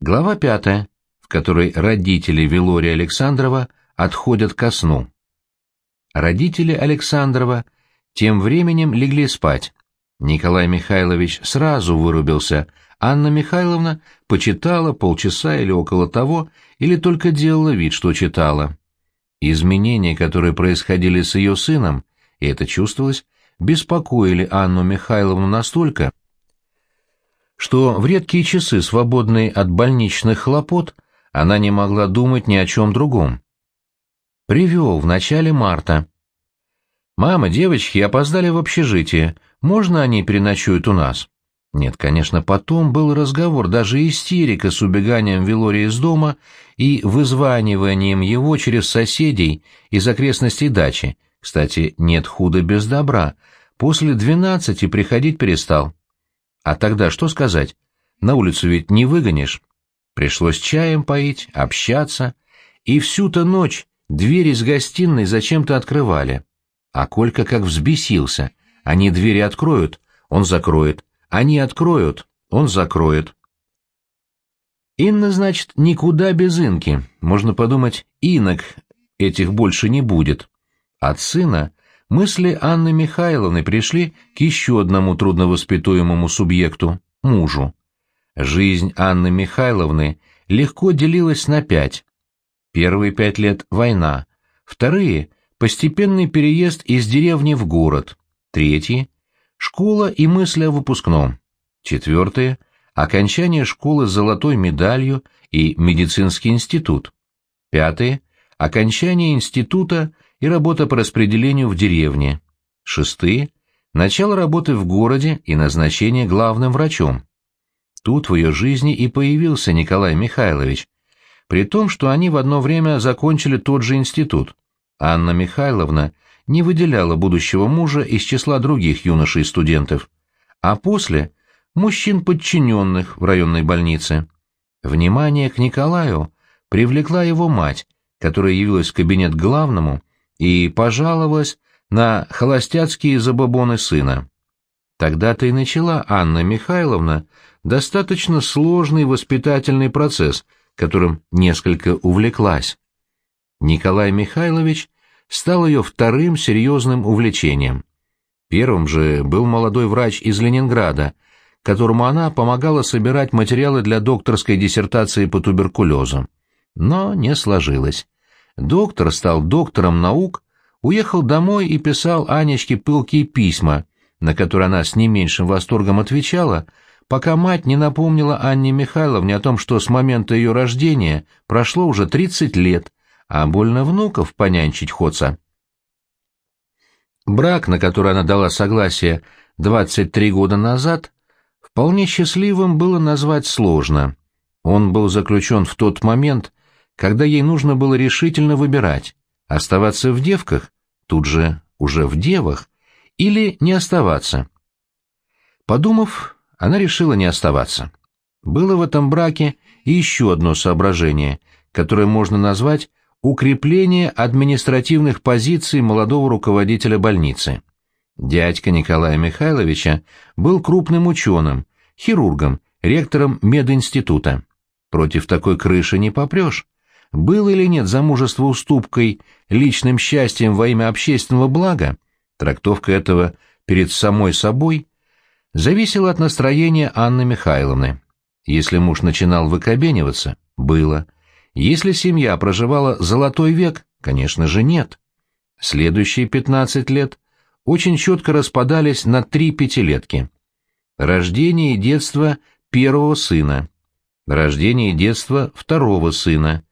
Глава пятая, в которой родители Вилория Александрова отходят ко сну. Родители Александрова тем временем легли спать. Николай Михайлович сразу вырубился, Анна Михайловна почитала полчаса или около того, или только делала вид, что читала. Изменения, которые происходили с ее сыном, и это чувствовалось, беспокоили Анну Михайловну настолько, что в редкие часы, свободные от больничных хлопот, она не могла думать ни о чем другом. Привел в начале марта. «Мама, девочки опоздали в общежитие. Можно они переночуют у нас?» Нет, конечно, потом был разговор, даже истерика с убеганием Вилории из дома и вызваниванием его через соседей из окрестностей дачи. Кстати, нет худа без добра. После двенадцати приходить перестал. А тогда что сказать? На улицу ведь не выгонишь. Пришлось чаем поить, общаться. И всю-то ночь двери из гостиной зачем-то открывали. А Колька как взбесился. Они двери откроют, он закроет. Они откроют, он закроет. Инна, значит, никуда без Инки. Можно подумать, инок этих больше не будет. От сына мысли Анны Михайловны пришли к еще одному трудновоспитуемому субъекту — мужу. Жизнь Анны Михайловны легко делилась на пять. Первые пять лет — война, вторые — постепенный переезд из деревни в город, третьи — школа и мысли о выпускном, четвертые — окончание школы с золотой медалью и медицинский институт, пятые — окончание института и работа по распределению в деревне. Шестые – начало работы в городе и назначение главным врачом. Тут в ее жизни и появился Николай Михайлович, при том, что они в одно время закончили тот же институт. Анна Михайловна не выделяла будущего мужа из числа других юношей-студентов, а после – мужчин подчиненных в районной больнице. Внимание к Николаю привлекла его мать, которая явилась в кабинет главному и пожаловалась на холостяцкие забобоны сына. Тогда-то и начала Анна Михайловна достаточно сложный воспитательный процесс, которым несколько увлеклась. Николай Михайлович стал ее вторым серьезным увлечением. Первым же был молодой врач из Ленинграда, которому она помогала собирать материалы для докторской диссертации по туберкулезу. Но не сложилось. Доктор стал доктором наук, уехал домой и писал Анечке пылкие письма, на которые она с не меньшим восторгом отвечала, пока мать не напомнила Анне Михайловне о том, что с момента ее рождения прошло уже 30 лет, а больно внуков понянчить ходца. Брак, на который она дала согласие 23 года назад, вполне счастливым было назвать сложно. Он был заключен в тот момент, когда ей нужно было решительно выбирать, оставаться в девках, тут же уже в девах, или не оставаться. Подумав, она решила не оставаться. Было в этом браке и еще одно соображение, которое можно назвать укрепление административных позиций молодого руководителя больницы. Дядька Николая Михайловича был крупным ученым, хирургом, ректором мединститута. Против такой крыши не попрешь. Было или нет замужество уступкой личным счастьем во имя общественного блага, трактовка этого перед самой собой зависела от настроения Анны Михайловны. Если муж начинал выкобениваться, было. Если семья проживала золотой век, конечно же, нет. Следующие 15 лет очень четко распадались на три пятилетки. Рождение и детство первого сына, рождение и детство второго сына,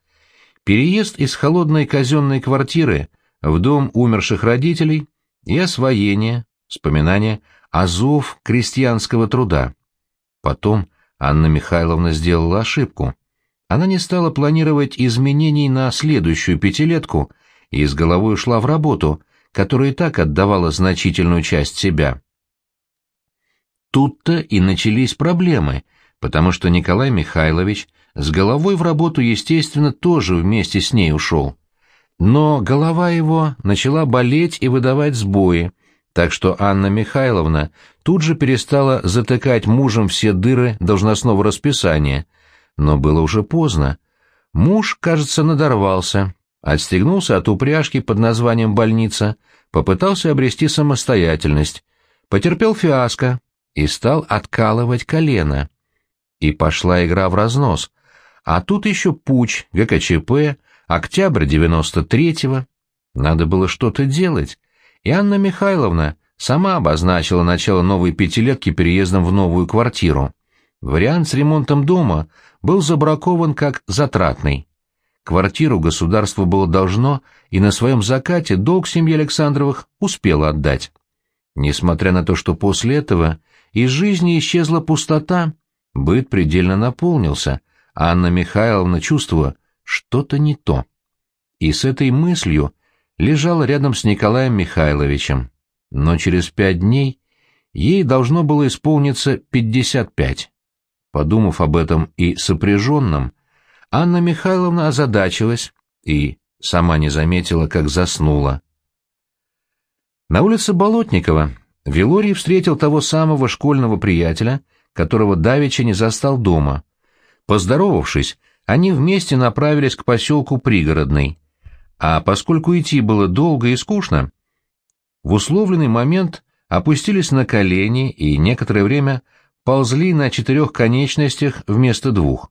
переезд из холодной казенной квартиры в дом умерших родителей и освоение, вспоминание азов крестьянского труда. Потом Анна Михайловна сделала ошибку. Она не стала планировать изменений на следующую пятилетку и с головой ушла в работу, которая и так отдавала значительную часть себя. Тут-то и начались проблемы, потому что Николай Михайлович с головой в работу, естественно, тоже вместе с ней ушел. Но голова его начала болеть и выдавать сбои, так что Анна Михайловна тут же перестала затыкать мужем все дыры должностного расписания, но было уже поздно. Муж, кажется, надорвался, отстегнулся от упряжки под названием «больница», попытался обрести самостоятельность, потерпел фиаско и стал откалывать колено. И пошла игра в разнос. А тут еще путь, ГКЧП, октябрь 93-го. Надо было что-то делать. И Анна Михайловна сама обозначила начало новой пятилетки переездом в новую квартиру. Вариант с ремонтом дома был забракован как затратный. Квартиру государство было должно и на своем закате долг семьи Александровых успело отдать. Несмотря на то, что после этого из жизни исчезла пустота, быт предельно наполнился, а Анна Михайловна чувствовала что-то не то. И с этой мыслью лежала рядом с Николаем Михайловичем. Но через пять дней ей должно было исполниться пятьдесят пять. Подумав об этом и сопряженном, Анна Михайловна озадачилась и сама не заметила, как заснула. На улице Болотникова Вилорий встретил того самого школьного приятеля, которого Давича не застал дома. Поздоровавшись, они вместе направились к поселку Пригородный. А поскольку идти было долго и скучно, в условленный момент опустились на колени и некоторое время ползли на четырех конечностях вместо двух.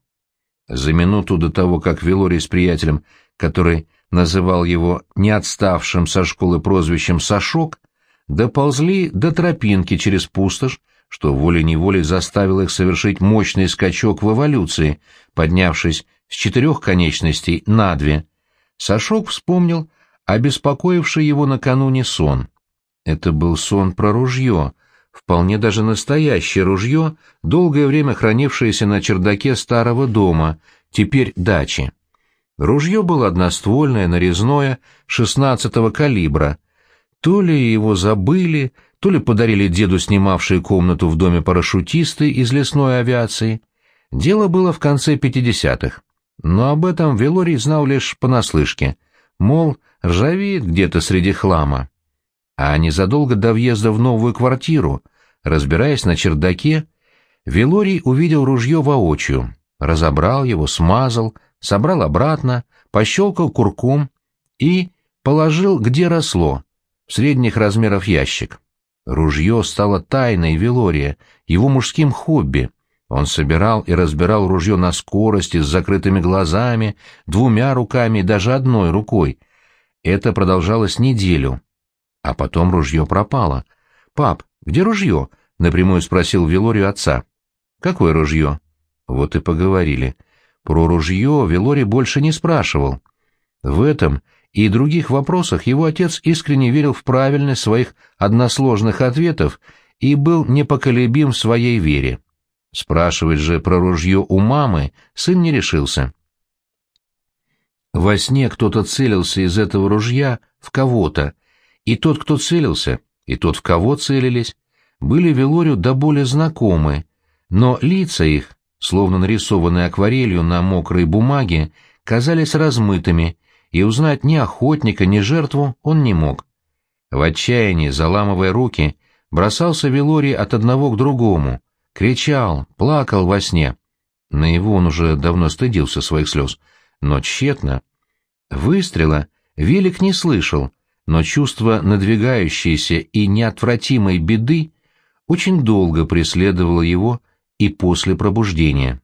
За минуту до того, как Вилорий с приятелем, который называл его не отставшим со школы прозвищем Сашок, доползли до тропинки через пустошь, что волей-неволей заставило их совершить мощный скачок в эволюции, поднявшись с четырех конечностей на две. Сашок вспомнил обеспокоивший его накануне сон. Это был сон про ружье, вполне даже настоящее ружье, долгое время хранившееся на чердаке старого дома, теперь дачи. Ружье было одноствольное, нарезное, шестнадцатого калибра. То ли его забыли, то ли подарили деду снимавшие комнату в доме парашютисты из лесной авиации. Дело было в конце пятидесятых. Но об этом Велорий знал лишь понаслышке, мол, ржавеет где-то среди хлама. А незадолго до въезда в новую квартиру, разбираясь на чердаке, Велорий увидел ружье воочию, разобрал его, смазал, собрал обратно, пощелкал курком и положил, где росло, средних размеров ящик. Ружье стало тайной Велория, его мужским хобби. Он собирал и разбирал ружье на скорости, с закрытыми глазами, двумя руками и даже одной рукой. Это продолжалось неделю. А потом ружье пропало. «Пап, где ружье?» — напрямую спросил Велорию отца. «Какое ружье?» Вот и поговорили. Про ружье Велорий больше не спрашивал. В этом и других вопросах его отец искренне верил в правильность своих односложных ответов и был непоколебим в своей вере. Спрашивать же про ружье у мамы сын не решился. Во сне кто-то целился из этого ружья в кого-то, и тот, кто целился, и тот, в кого целились, были Велорию до боли знакомы, но лица их, словно нарисованные акварелью на мокрой бумаге, казались размытыми, и узнать ни охотника, ни жертву он не мог. В отчаянии, заламывая руки, бросался Велорий от одного к другому, кричал, плакал во сне. На его он уже давно стыдился своих слез, но тщетно. Выстрела Велик не слышал, но чувство надвигающейся и неотвратимой беды очень долго преследовало его и после пробуждения.